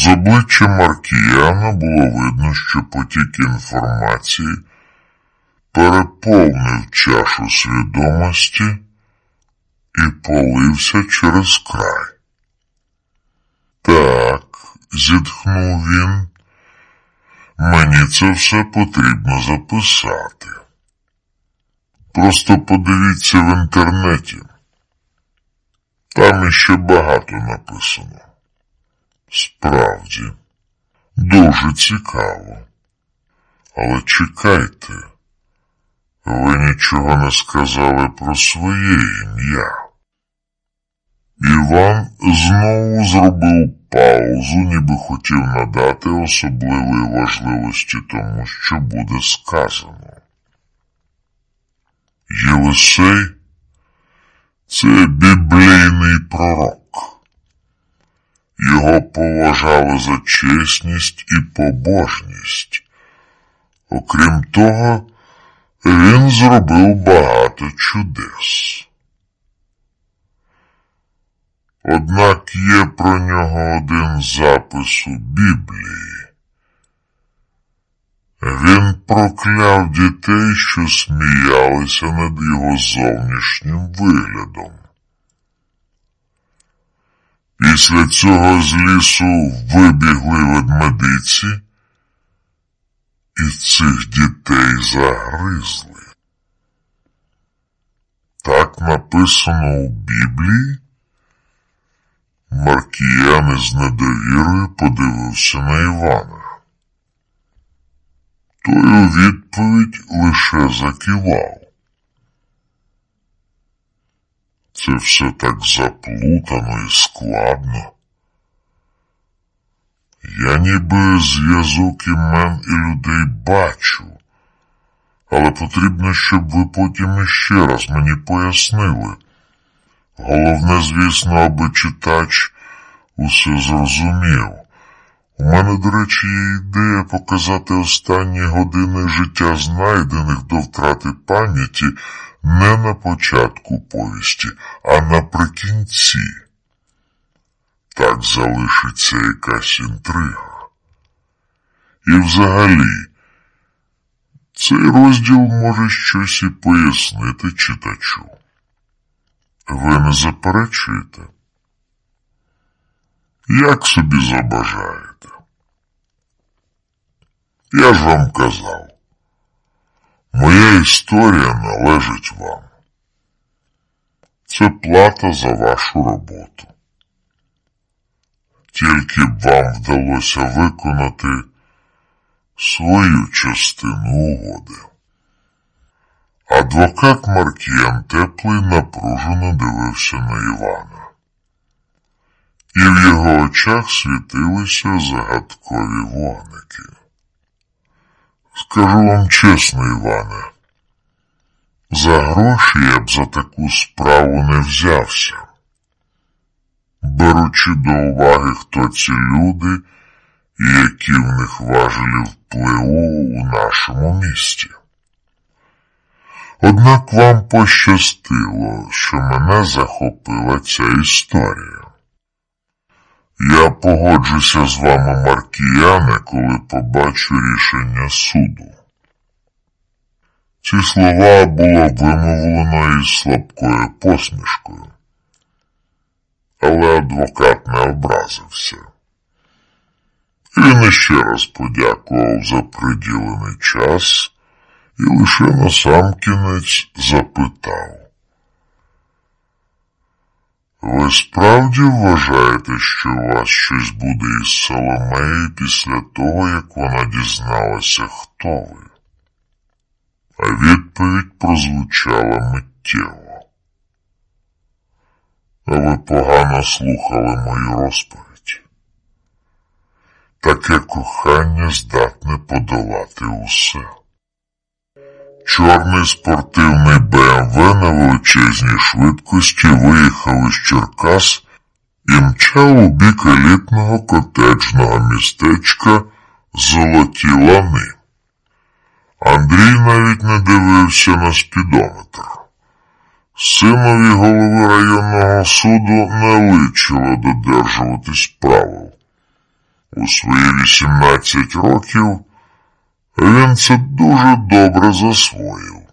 З обличчя Маркіяна було видно, що потік інформації переповнив чашу свідомості і полився через край. Так, зітхнув він, мені це все потрібно записати. Просто подивіться в інтернеті. Там іще багато написано. Справді, дуже цікаво. Але чекайте, ви нічого не сказали про своє ім'я. Іван знову зробив паузу, ніби хотів надати особливої важливості тому, що буде сказано. Єлисей це біблійний пророк. Його поважали за чесність і побожність. Окрім того, він зробив багато чудес. Однак є про нього один запис у Біблії. Він прокляв дітей, що сміялися над його зовнішнім виглядом. Після цього з лісу вибігли ведмедиці і цих дітей загризли. Так написано у Біблії. Маркіян із недовірою подивився на Івана. Той у відповідь лише закивав. Це все так заплутано і складно. Я ніби зв'язок імен і людей бачу, але потрібно, щоб ви потім іще раз мені пояснили. Головне, звісно, аби читач усе зрозумів. У мене, до речі, є ідея показати останні години життя знайдених до втрати пам'яті не на початку повісті, а наприкінці. Так залишиться якась інтрига. І взагалі, цей розділ може щось і пояснити читачу. Ви не заперечуєте? Як собі забажаєте? Я ж вам казав, моя історія належить вам. Це плата за вашу роботу. Тільки б вам вдалося виконати свою частину угоди. Адвокат Маркіян Теплий напружено дивився на Івана, і в його очах світилися загадкові вогники. Скажу вам чесно, Іване, за гроші я б за таку справу не взявся, беручи до уваги, хто ці люди і які в них важелі впливу у нашому місті. Однак вам пощастило, що мене захопила ця історія. Я погоджуся з вами, Маркіяне, коли побачу рішення суду. Ці слова було вимовлено із слабкою посмішкою, але адвокат не образився. Він іще раз подякував за приділений час і лише насамкінець запитав. Ви справді вважаєте, що у вас щось буде із Соломеєю після того, як вона дізналася, хто ви? А відповідь прозвучала миттєво. А ви погано слухали мою розповідь. Таке кохання здатне подолати усе. Чорний спортивний БМВ на величезній швидкості виїхав із Черкас і мчав у бік елітного котеджного містечка Золоті лани. Андрій навіть не дивився на спідометр. Синові голови районного суду не личило додержуватись правил. У свої 18 років він це дуже добре засвоїв.